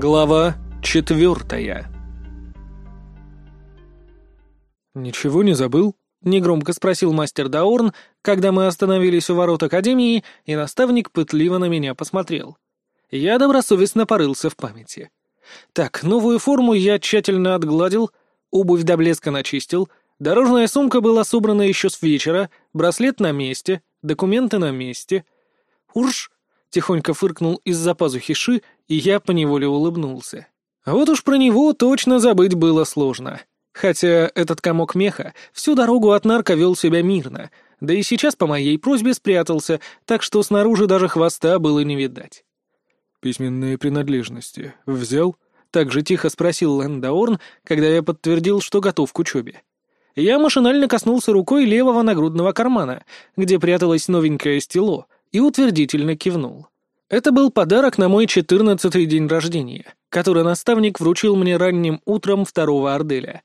Глава четвертая «Ничего не забыл?» — негромко спросил мастер Даорн, когда мы остановились у ворот Академии, и наставник пытливо на меня посмотрел. Я добросовестно порылся в памяти. Так, новую форму я тщательно отгладил, обувь до блеска начистил, дорожная сумка была собрана еще с вечера, браслет на месте, документы на месте. «Урш!» — тихонько фыркнул из-за пазухи Ши, и я поневоле улыбнулся. А вот уж про него точно забыть было сложно. Хотя этот комок меха всю дорогу от нарка вел себя мирно, да и сейчас по моей просьбе спрятался, так что снаружи даже хвоста было не видать. «Письменные принадлежности взял?» — так же тихо спросил Лэндаорн, когда я подтвердил, что готов к учебе. Я машинально коснулся рукой левого нагрудного кармана, где пряталось новенькое стело, и утвердительно кивнул. Это был подарок на мой четырнадцатый день рождения, который наставник вручил мне ранним утром второго Орделя.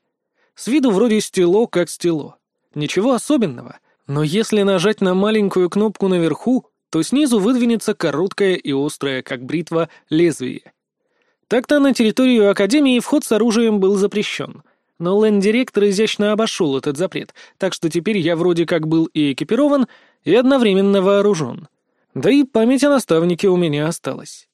С виду вроде стело, как стело. Ничего особенного. Но если нажать на маленькую кнопку наверху, то снизу выдвинется короткое и острое, как бритва, лезвие. Так-то на территорию Академии вход с оружием был запрещен. Но лэнд-директор изящно обошел этот запрет, так что теперь я вроде как был и экипирован, и одновременно вооружен. Да и память о наставнике у меня осталась.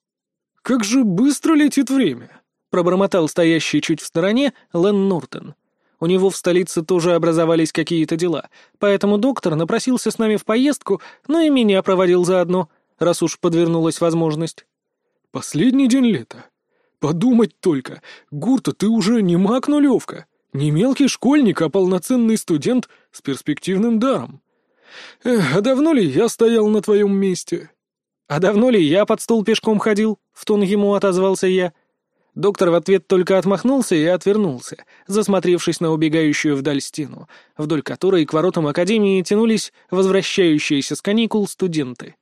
«Как же быстро летит время!» — пробормотал стоящий чуть в стороне Лэн Нортон. У него в столице тоже образовались какие-то дела, поэтому доктор напросился с нами в поездку, но и меня проводил заодно, раз уж подвернулась возможность. «Последний день лета. Подумать только, Гурта, ты уже не маг-нулевка, не мелкий школьник, а полноценный студент с перспективным даром. Эх, а давно ли я стоял на твоем месте?» «А давно ли я под стол пешком ходил?» — в тон ему отозвался я. Доктор в ответ только отмахнулся и отвернулся, засмотревшись на убегающую вдаль стену, вдоль которой к воротам Академии тянулись возвращающиеся с каникул студенты.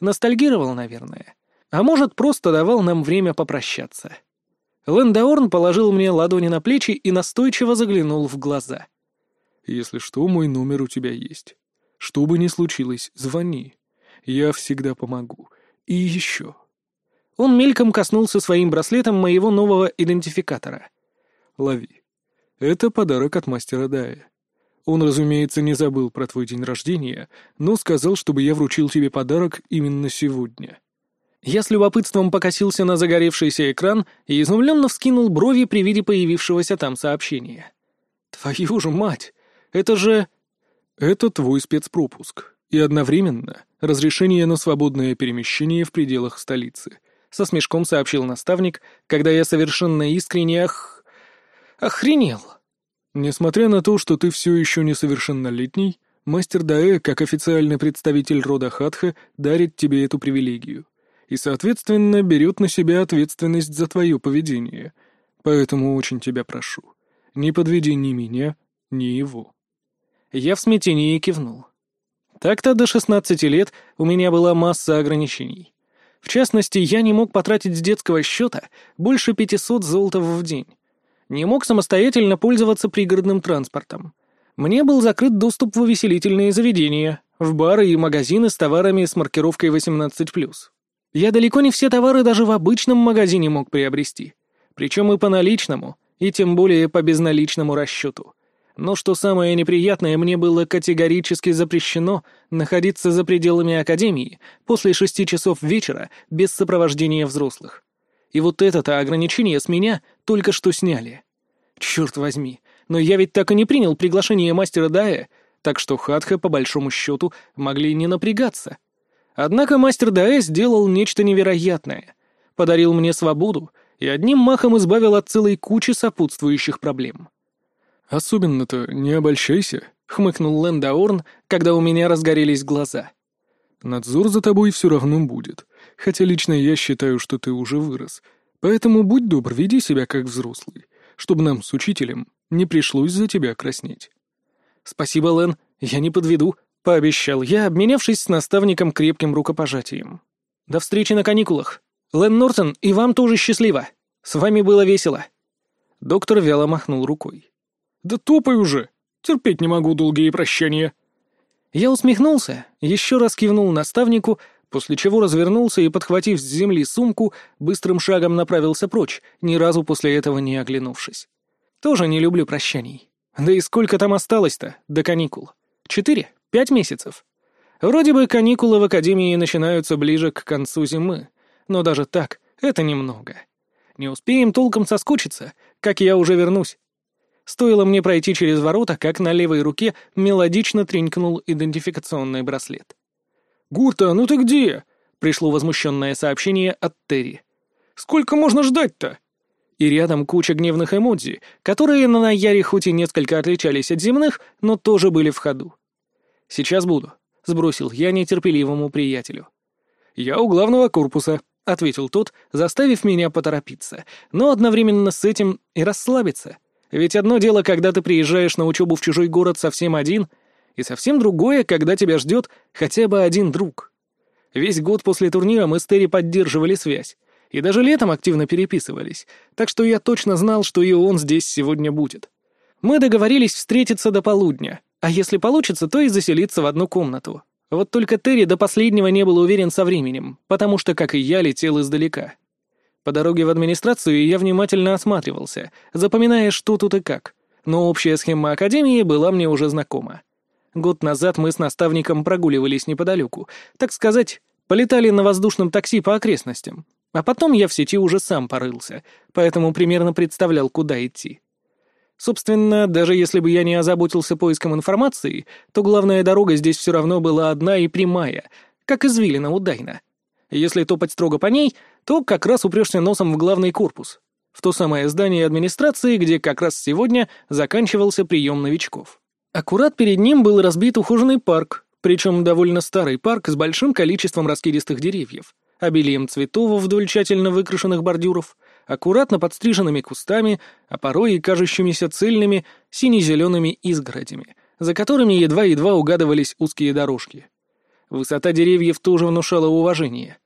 Ностальгировал, наверное. А может, просто давал нам время попрощаться. Лендаорн положил мне ладони на плечи и настойчиво заглянул в глаза. «Если что, мой номер у тебя есть. Что бы ни случилось, звони. Я всегда помогу. И еще...» Он мельком коснулся своим браслетом моего нового идентификатора. «Лови. Это подарок от мастера Дая. Он, разумеется, не забыл про твой день рождения, но сказал, чтобы я вручил тебе подарок именно сегодня». Я с любопытством покосился на загоревшийся экран и изумленно вскинул брови при виде появившегося там сообщения. «Твою же мать! Это же...» «Это твой спецпропуск, и одновременно разрешение на свободное перемещение в пределах столицы», со смешком сообщил наставник, когда я совершенно искренне ох... охренел. Несмотря на то, что ты все еще несовершеннолетний, мастер Даэ, как официальный представитель рода Хатха, дарит тебе эту привилегию. И, соответственно, берет на себя ответственность за твое поведение. Поэтому очень тебя прошу, не подведи ни меня, ни его. Я в смятении кивнул. Так-то до шестнадцати лет у меня была масса ограничений. В частности, я не мог потратить с детского счета больше 500 золотов в день. Не мог самостоятельно пользоваться пригородным транспортом. Мне был закрыт доступ в увеселительные заведения, в бары и магазины с товарами с маркировкой 18+. Я далеко не все товары даже в обычном магазине мог приобрести. Причем и по наличному, и тем более по безналичному расчету. Но что самое неприятное, мне было категорически запрещено находиться за пределами Академии после шести часов вечера без сопровождения взрослых. И вот это-то ограничение с меня только что сняли. Черт возьми, но я ведь так и не принял приглашение мастера Дая, так что Хатха, по большому счету, могли не напрягаться. Однако мастер Дая сделал нечто невероятное. Подарил мне свободу и одним махом избавил от целой кучи сопутствующих проблем. «Особенно-то не обольщайся», — хмыкнул Лэндаорн, когда у меня разгорелись глаза. «Надзор за тобой все равно будет, хотя лично я считаю, что ты уже вырос, поэтому будь добр, веди себя как взрослый, чтобы нам с учителем не пришлось за тебя краснеть». «Спасибо, Лэн, я не подведу», — пообещал я, обменявшись с наставником крепким рукопожатием. «До встречи на каникулах. Лэн Нортон, и вам тоже счастливо. С вами было весело». Доктор вяло махнул рукой. «Да топай уже! Терпеть не могу долгие прощания!» Я усмехнулся, еще раз кивнул наставнику, после чего развернулся и, подхватив с земли сумку, быстрым шагом направился прочь, ни разу после этого не оглянувшись. Тоже не люблю прощаний. Да и сколько там осталось-то до каникул? Четыре? Пять месяцев? Вроде бы каникулы в академии начинаются ближе к концу зимы, но даже так это немного. Не успеем толком соскучиться, как я уже вернусь. Стоило мне пройти через ворота, как на левой руке мелодично тренькнул идентификационный браслет. «Гурта, ну ты где?» — пришло возмущенное сообщение от Терри. «Сколько можно ждать-то?» И рядом куча гневных эмодзи, которые на Наяре хоть и несколько отличались от земных, но тоже были в ходу. «Сейчас буду», — сбросил я нетерпеливому приятелю. «Я у главного корпуса», — ответил тот, заставив меня поторопиться, но одновременно с этим и расслабиться. Ведь одно дело, когда ты приезжаешь на учебу в чужой город совсем один, и совсем другое, когда тебя ждет хотя бы один друг. Весь год после турнира мы с Терри поддерживали связь, и даже летом активно переписывались, так что я точно знал, что и он здесь сегодня будет. Мы договорились встретиться до полудня, а если получится, то и заселиться в одну комнату. Вот только Терри до последнего не был уверен со временем, потому что, как и я, летел издалека. По дороге в администрацию я внимательно осматривался, запоминая, что тут и как, но общая схема Академии была мне уже знакома. Год назад мы с наставником прогуливались неподалеку, так сказать, полетали на воздушном такси по окрестностям, а потом я в сети уже сам порылся, поэтому примерно представлял, куда идти. Собственно, даже если бы я не озаботился поиском информации, то главная дорога здесь все равно была одна и прямая, как извилина у Дайна — если топать строго по ней, то как раз упрешься носом в главный корпус, в то самое здание администрации, где как раз сегодня заканчивался прием новичков. Аккурат перед ним был разбит ухоженный парк, причем довольно старый парк с большим количеством раскидистых деревьев, обилием цветов вдоль тщательно выкрашенных бордюров, аккуратно подстриженными кустами, а порой и кажущимися цельными сине-зелеными изгородями, за которыми едва-едва угадывались узкие дорожки. Высота деревьев тоже внушала уважение.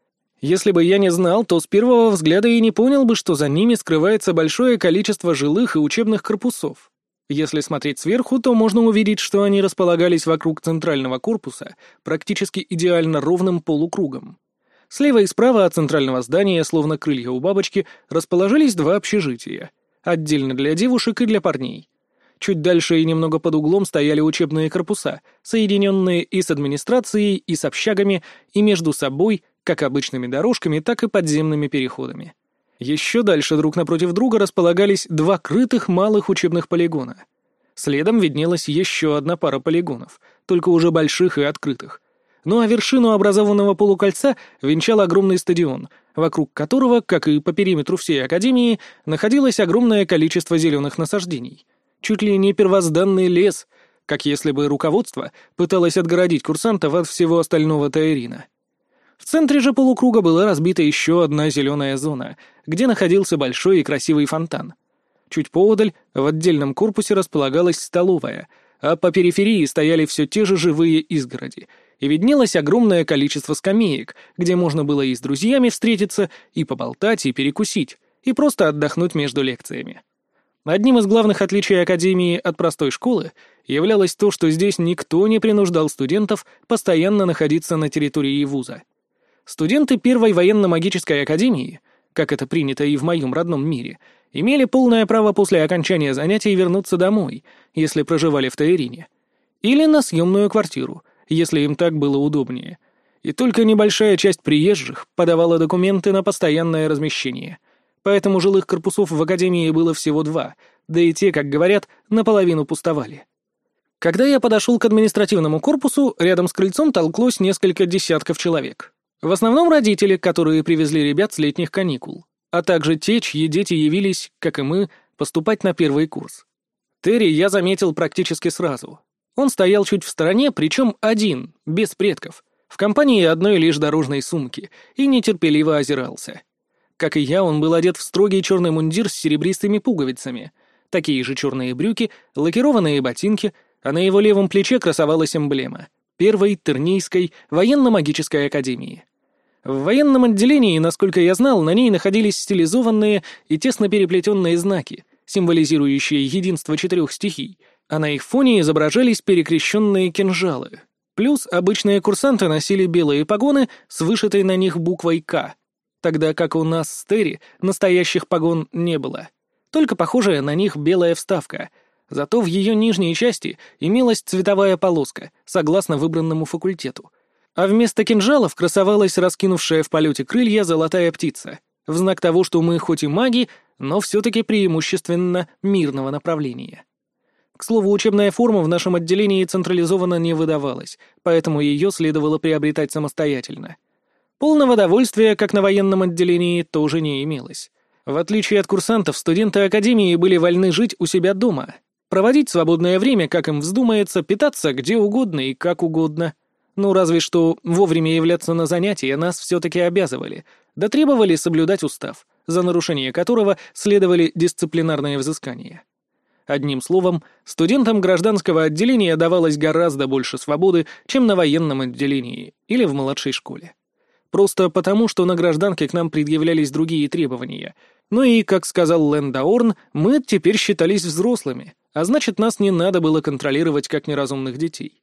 Если бы я не знал, то с первого взгляда и не понял бы, что за ними скрывается большое количество жилых и учебных корпусов. Если смотреть сверху, то можно увидеть, что они располагались вокруг центрального корпуса практически идеально ровным полукругом. Слева и справа от центрального здания, словно крылья у бабочки, расположились два общежития. Отдельно для девушек и для парней. Чуть дальше и немного под углом стояли учебные корпуса, соединенные и с администрацией, и с общагами, и между собой как обычными дорожками, так и подземными переходами. Еще дальше друг напротив друга располагались два крытых малых учебных полигона. Следом виднелась еще одна пара полигонов, только уже больших и открытых. Ну а вершину образованного полукольца венчал огромный стадион, вокруг которого, как и по периметру всей Академии, находилось огромное количество зеленых насаждений. Чуть ли не первозданный лес, как если бы руководство пыталось отгородить курсантов от всего остального Таирина. В центре же полукруга была разбита еще одна зеленая зона, где находился большой и красивый фонтан. Чуть поодаль, в отдельном корпусе располагалась столовая, а по периферии стояли все те же живые изгороди, и виднелось огромное количество скамеек, где можно было и с друзьями встретиться, и поболтать, и перекусить, и просто отдохнуть между лекциями. Одним из главных отличий Академии от простой школы являлось то, что здесь никто не принуждал студентов постоянно находиться на территории вуза. Студенты Первой военно-магической академии, как это принято и в моем родном мире, имели полное право после окончания занятий вернуться домой, если проживали в Таирине, или на съемную квартиру, если им так было удобнее. И только небольшая часть приезжих подавала документы на постоянное размещение. Поэтому жилых корпусов в академии было всего два, да и те, как говорят, наполовину пустовали. Когда я подошел к административному корпусу, рядом с крыльцом толклось несколько десятков человек. В основном родители, которые привезли ребят с летних каникул, а также те, чьи дети явились, как и мы, поступать на первый курс. Терри я заметил практически сразу. Он стоял чуть в стороне, причем один, без предков, в компании одной лишь дорожной сумки, и нетерпеливо озирался. Как и я, он был одет в строгий черный мундир с серебристыми пуговицами, такие же черные брюки, лакированные ботинки, а на его левом плече красовалась эмблема первой Тернийской военно-магической академии. В военном отделении, насколько я знал, на ней находились стилизованные и тесно переплетенные знаки, символизирующие единство четырех стихий, а на их фоне изображались перекрещенные кинжалы. Плюс обычные курсанты носили белые погоны с вышитой на них буквой «К», тогда как у нас с Терри настоящих погон не было. Только похожая на них белая вставка, зато в ее нижней части имелась цветовая полоска, согласно выбранному факультету. А вместо кинжалов красовалась раскинувшая в полете крылья золотая птица, в знак того, что мы хоть и маги, но все-таки преимущественно мирного направления. К слову, учебная форма в нашем отделении централизованно не выдавалась, поэтому ее следовало приобретать самостоятельно. Полного довольствия, как на военном отделении, тоже не имелось. В отличие от курсантов, студенты Академии были вольны жить у себя дома, проводить свободное время, как им вздумается, питаться где угодно и как угодно. Ну, разве что вовремя являться на занятия нас все-таки обязывали, да требовали соблюдать устав, за нарушение которого следовали дисциплинарные взыскания. Одним словом, студентам гражданского отделения давалось гораздо больше свободы, чем на военном отделении или в младшей школе. Просто потому, что на гражданке к нам предъявлялись другие требования. Ну и, как сказал Лэндаорн, мы теперь считались взрослыми, а значит, нас не надо было контролировать как неразумных детей.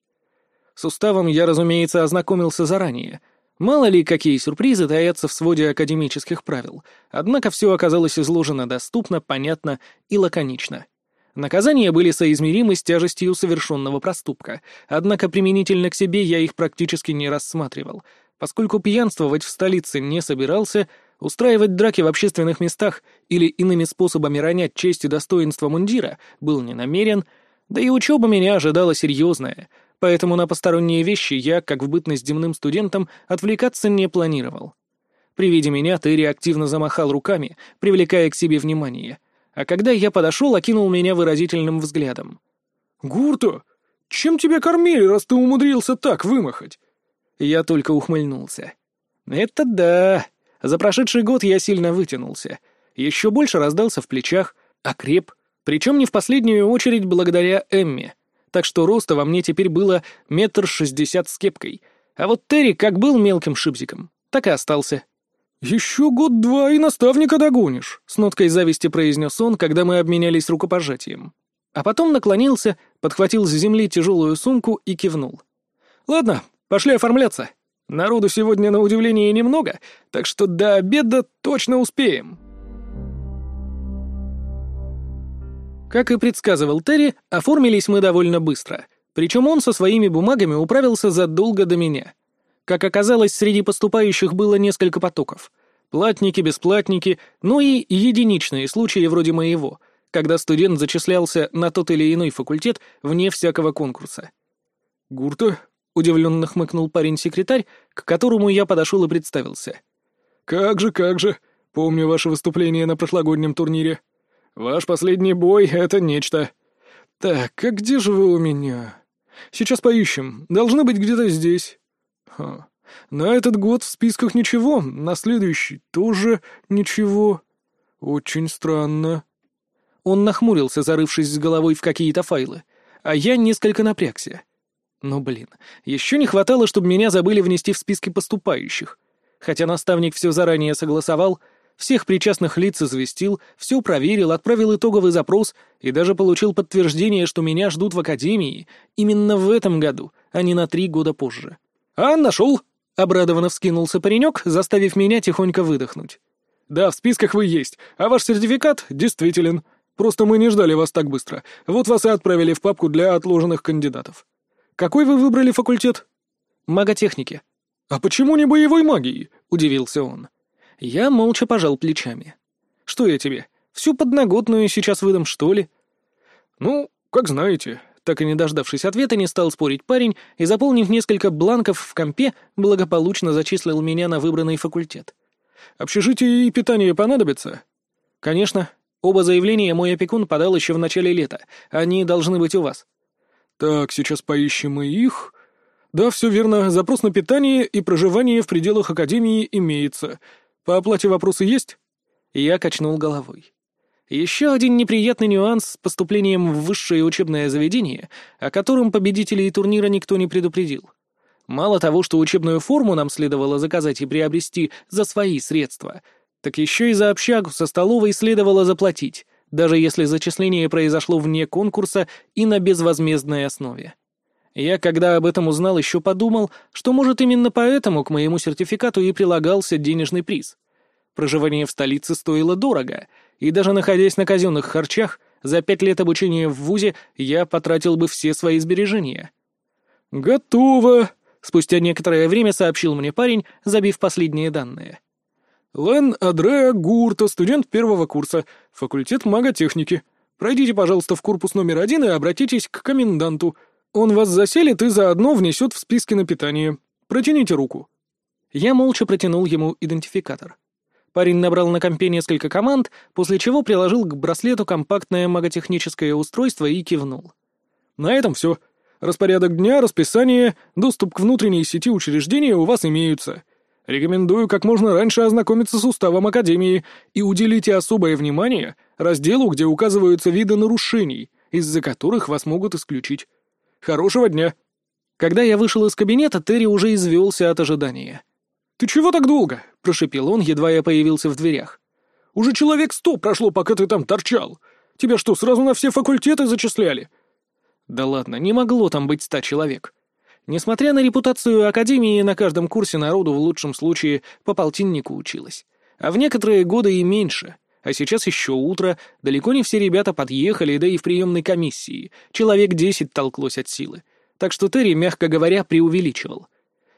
С уставом я, разумеется, ознакомился заранее. Мало ли, какие сюрпризы таятся в своде академических правил, однако все оказалось изложено доступно, понятно и лаконично. Наказания были соизмеримы с тяжестью совершенного проступка, однако применительно к себе я их практически не рассматривал, поскольку пьянствовать в столице не собирался, устраивать драки в общественных местах или иными способами ронять честь и достоинство мундира был не намерен, да и учеба меня ожидала серьезная, поэтому на посторонние вещи я, как в бытность земным студентом, отвлекаться не планировал. При виде меня Терри активно замахал руками, привлекая к себе внимание, а когда я подошел, окинул меня выразительным взглядом. «Гурто, чем тебя кормили, раз ты умудрился так вымахать?» Я только ухмыльнулся. «Это да. За прошедший год я сильно вытянулся. Еще больше раздался в плечах, окреп, причем не в последнюю очередь благодаря Эмме. Так что роста во мне теперь было метр шестьдесят с кепкой. А вот Терри как был мелким шипзиком, так и остался. «Еще год-два и наставника догонишь», — с ноткой зависти произнес он, когда мы обменялись рукопожатием. А потом наклонился, подхватил с земли тяжелую сумку и кивнул. «Ладно, пошли оформляться. Народу сегодня, на удивление, немного, так что до обеда точно успеем». Как и предсказывал Терри, оформились мы довольно быстро, причем он со своими бумагами управился задолго до меня — как оказалось, среди поступающих было несколько потоков. Платники, бесплатники, ну и единичные случаи вроде моего, когда студент зачислялся на тот или иной факультет вне всякого конкурса. «Гурта?» — удивленно хмыкнул парень-секретарь, к которому я подошел и представился. «Как же, как же! Помню ваше выступление на прошлогоднем турнире. Ваш последний бой — это нечто. Так, а где же вы у меня? Сейчас поищем. Должны быть где-то здесь. Ха. На этот год в списках ничего, на следующий тоже ничего. Очень странно. Он нахмурился, зарывшись с головой в какие-то файлы, а я несколько напрягся. Ну, блин, еще не хватало, чтобы меня забыли внести в списки поступающих. Хотя наставник все заранее согласовал, всех причастных лиц известил, все проверил, отправил итоговый запрос и даже получил подтверждение, что меня ждут в академии именно в этом году, а не на три года позже. «А, нашел!» — обрадованно вскинулся паренек, заставив меня тихонько выдохнуть. «Да, в списках вы есть, а ваш сертификат действителен. Просто мы не ждали вас так быстро. Вот вас и отправили в папку для отложенных кандидатов. Какой вы выбрали факультет?» «Маготехники». «А почему не боевой магии?» — удивился он. Я молча пожал плечами. «Что я тебе, всю подноготную сейчас выдам, что ли?» «Ну, как знаете», так и не дождавшись ответа, не стал спорить парень и, заполнив несколько бланков в компе, благополучно зачислил меня на выбранный факультет. «Общежитие и питание понадобятся?» «Конечно. Оба заявления мой опекун подал еще в начале лета. Они должны быть у вас». «Так, сейчас поищем и их...» «Да, все верно. Запрос на питание и проживание в пределах Академии имеется. По оплате вопросы есть?» Я качнул головой. Еще один неприятный нюанс с поступлением в высшее учебное заведение, о котором победителей турнира никто не предупредил. Мало того, что учебную форму нам следовало заказать и приобрести за свои средства, так еще и за общагу со столовой следовало заплатить, даже если зачисление произошло вне конкурса и на безвозмездной основе. Я, когда об этом узнал, еще подумал, что, может, именно поэтому к моему сертификату и прилагался денежный приз. Проживание в столице стоило дорого, и даже находясь на казенных харчах, за пять лет обучения в ВУЗе я потратил бы все свои сбережения. «Готово!» — спустя некоторое время сообщил мне парень, забив последние данные. «Лен Адреа Гурта, студент первого курса, факультет маготехники. Пройдите, пожалуйста, в корпус номер один и обратитесь к коменданту. Он вас заселит и заодно внесет в списки на питание. Протяните руку». Я молча протянул ему идентификатор. Парень набрал на компе несколько команд, после чего приложил к браслету компактное маготехническое устройство и кивнул. «На этом все. Распорядок дня, расписание, доступ к внутренней сети учреждения у вас имеются. Рекомендую как можно раньше ознакомиться с уставом Академии и уделите особое внимание разделу, где указываются виды нарушений, из-за которых вас могут исключить. Хорошего дня!» Когда я вышел из кабинета, Терри уже извелся от ожидания. «Ты чего так долго?» — прошепел он, едва я появился в дверях. «Уже человек сто прошло, пока ты там торчал. Тебя что, сразу на все факультеты зачисляли?» «Да ладно, не могло там быть ста человек. Несмотря на репутацию Академии, на каждом курсе народу в лучшем случае по полтиннику училось. А в некоторые годы и меньше. А сейчас еще утро, далеко не все ребята подъехали, да и в приемной комиссии. Человек десять толклось от силы. Так что Терри, мягко говоря, преувеличивал.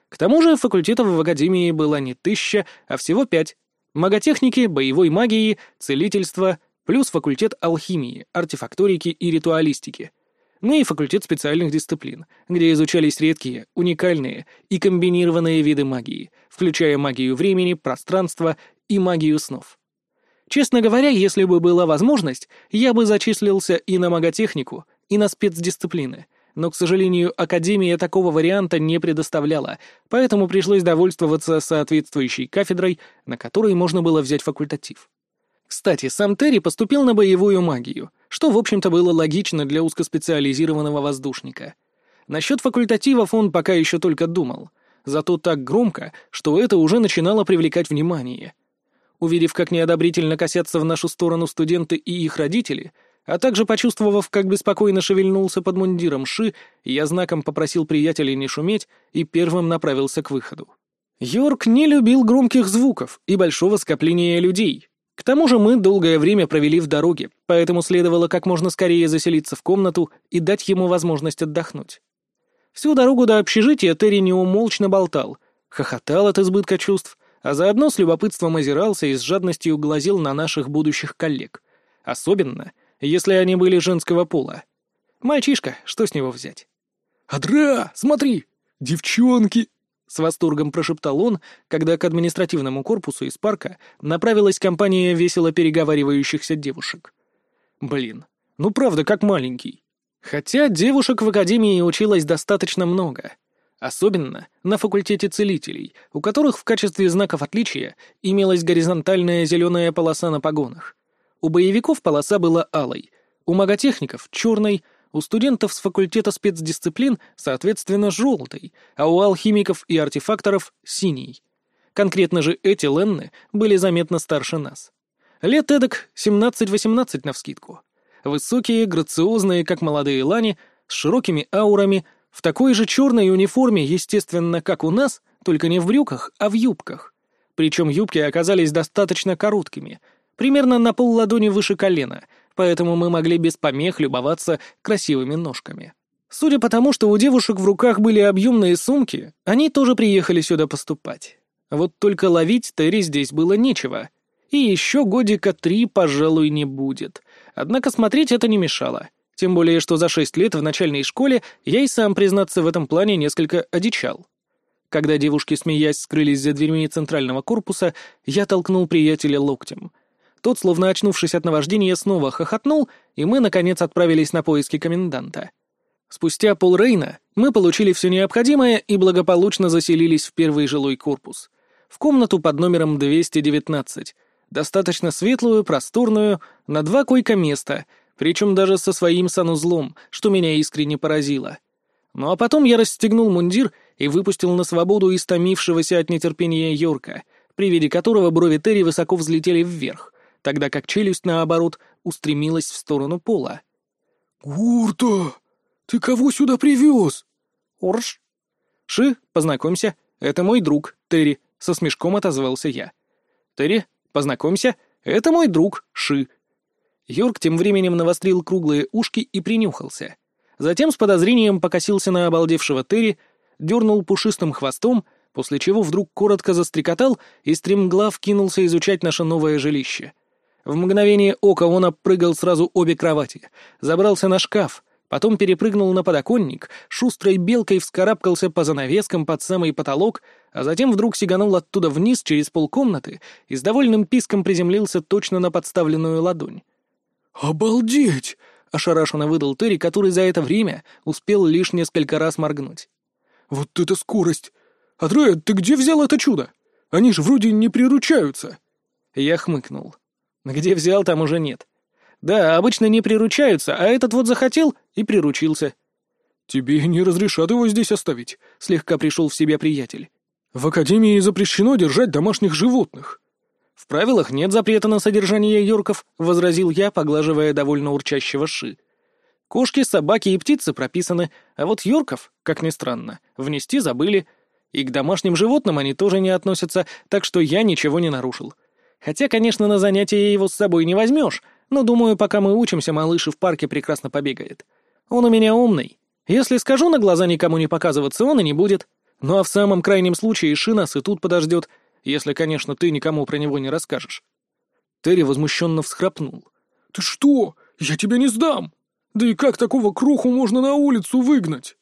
К тому же факультетов в Академии было не тысяча, а всего пять. Маготехники, боевой магии, целительства, плюс факультет алхимии, артефакторики и ритуалистики. Ну и факультет специальных дисциплин, где изучались редкие, уникальные и комбинированные виды магии, включая магию времени, пространства и магию снов. Честно говоря, если бы была возможность, я бы зачислился и на маготехнику, и на спецдисциплины, но, к сожалению, Академия такого варианта не предоставляла, поэтому пришлось довольствоваться соответствующей кафедрой, на которой можно было взять факультатив. Кстати, сам Терри поступил на боевую магию, что, в общем-то, было логично для узкоспециализированного воздушника. Насчет факультативов он пока еще только думал, зато так громко, что это уже начинало привлекать внимание. Увидев, как неодобрительно косятся в нашу сторону студенты и их родители, а также почувствовав, как беспокойно шевельнулся под мундиром Ши, я знаком попросил приятелей не шуметь и первым направился к выходу. Йорк не любил громких звуков и большого скопления людей. К тому же мы долгое время провели в дороге, поэтому следовало как можно скорее заселиться в комнату и дать ему возможность отдохнуть. Всю дорогу до общежития Терри неумолчно болтал, хохотал от избытка чувств, а заодно с любопытством озирался и с жадностью глазел на наших будущих коллег. Особенно — если они были женского пола. Мальчишка, что с него взять? «Адра, смотри! Девчонки!» — с восторгом прошептал он, когда к административному корпусу из парка направилась компания весело переговаривающихся девушек. Блин, ну правда, как маленький. Хотя девушек в академии училось достаточно много. Особенно на факультете целителей, у которых в качестве знаков отличия имелась горизонтальная зеленая полоса на погонах. У боевиков полоса была алой, у маготехников — черной, у студентов с факультета спецдисциплин, соответственно, желтой, а у алхимиков и артефакторов — синий. Конкретно же эти Ленны были заметно старше нас. Лет эдак 17-18 навскидку. Высокие, грациозные, как молодые лани, с широкими аурами, в такой же черной униформе, естественно, как у нас, только не в брюках, а в юбках. Причем юбки оказались достаточно короткими — примерно на пол ладони выше колена, поэтому мы могли без помех любоваться красивыми ножками. Судя по тому, что у девушек в руках были объемные сумки, они тоже приехали сюда поступать. Вот только ловить Терри здесь было нечего. И еще годика три, пожалуй, не будет. Однако смотреть это не мешало. Тем более, что за шесть лет в начальной школе я и сам, признаться, в этом плане несколько одичал. Когда девушки, смеясь, скрылись за дверьми центрального корпуса, я толкнул приятеля локтем — тот, словно очнувшись от наваждения, снова хохотнул, и мы, наконец, отправились на поиски коменданта. Спустя полрейна мы получили все необходимое и благополучно заселились в первый жилой корпус. В комнату под номером 219. Достаточно светлую, просторную, на два койка-места, причем даже со своим санузлом, что меня искренне поразило. Ну а потом я расстегнул мундир и выпустил на свободу истомившегося от нетерпения Йорка, при виде которого брови Терри высоко взлетели вверх, тогда как челюсть, наоборот, устремилась в сторону пола. «Гурта, ты кого сюда привез?» Урш. Ши, познакомься, это мой друг, Терри, со смешком отозвался я. Терри, познакомься, это мой друг, Ши. Йорк тем временем навострил круглые ушки и принюхался. Затем с подозрением покосился на обалдевшего Терри, дернул пушистым хвостом, после чего вдруг коротко застрекотал и стремглав кинулся изучать наше новое жилище. В мгновение ока он обпрыгал сразу обе кровати, забрался на шкаф, потом перепрыгнул на подоконник, шустрой белкой вскарабкался по занавескам под самый потолок, а затем вдруг сиганул оттуда вниз через полкомнаты и с довольным писком приземлился точно на подставленную ладонь. «Обалдеть!» — ошарашенно выдал Терри, который за это время успел лишь несколько раз моргнуть. «Вот это скорость! Атрея, ты где взял это чудо? Они же вроде не приручаются!» Я хмыкнул. «Где взял, там уже нет. Да, обычно не приручаются, а этот вот захотел и приручился». «Тебе не разрешат его здесь оставить», — слегка пришел в себя приятель. «В Академии запрещено держать домашних животных». «В правилах нет запрета на содержание йорков», — возразил я, поглаживая довольно урчащего ши. «Кошки, собаки и птицы прописаны, а вот йорков, как ни странно, внести забыли. И к домашним животным они тоже не относятся, так что я ничего не нарушил. Хотя, конечно, на занятия его с собой не возьмешь, но, думаю, пока мы учимся, малыш и в парке прекрасно побегает. Он у меня умный. Если скажу на глаза никому не показываться, он и не будет. Ну а в самом крайнем случае Ши нас и тут подождет, если, конечно, ты никому про него не расскажешь». Терри возмущенно всхрапнул. «Ты что? Я тебя не сдам! Да и как такого кроху можно на улицу выгнать?»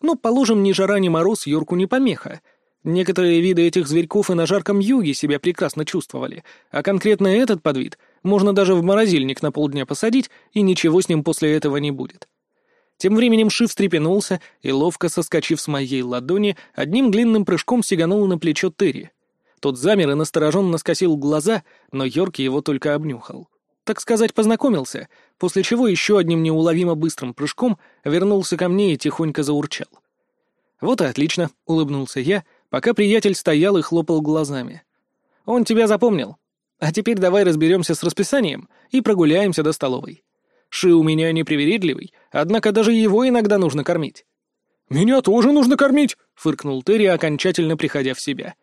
«Ну, положим, ни жара, ни мороз Юрку не помеха. Некоторые виды этих зверьков и на жарком юге себя прекрасно чувствовали, а конкретно этот подвид можно даже в морозильник на полдня посадить, и ничего с ним после этого не будет». Тем временем Шиф встрепенулся и, ловко соскочив с моей ладони, одним длинным прыжком сиганул на плечо Терри. Тот замер и настороженно скосил глаза, но Йорк его только обнюхал. Так сказать, познакомился, после чего еще одним неуловимо быстрым прыжком вернулся ко мне и тихонько заурчал. «Вот и отлично», — улыбнулся я, пока приятель стоял и хлопал глазами. «Он тебя запомнил. А теперь давай разберемся с расписанием и прогуляемся до столовой. Ши у меня непривередливый, однако даже его иногда нужно кормить». «Меня тоже нужно кормить», — фыркнул Терри, окончательно приходя в себя.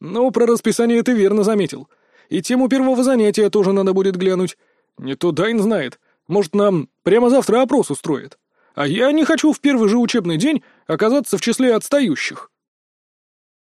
«Ну, про расписание ты верно заметил. И тему первого занятия тоже надо будет глянуть. Не то Дайн знает. Может, нам прямо завтра опрос устроит. А я не хочу в первый же учебный день оказаться в числе отстающих».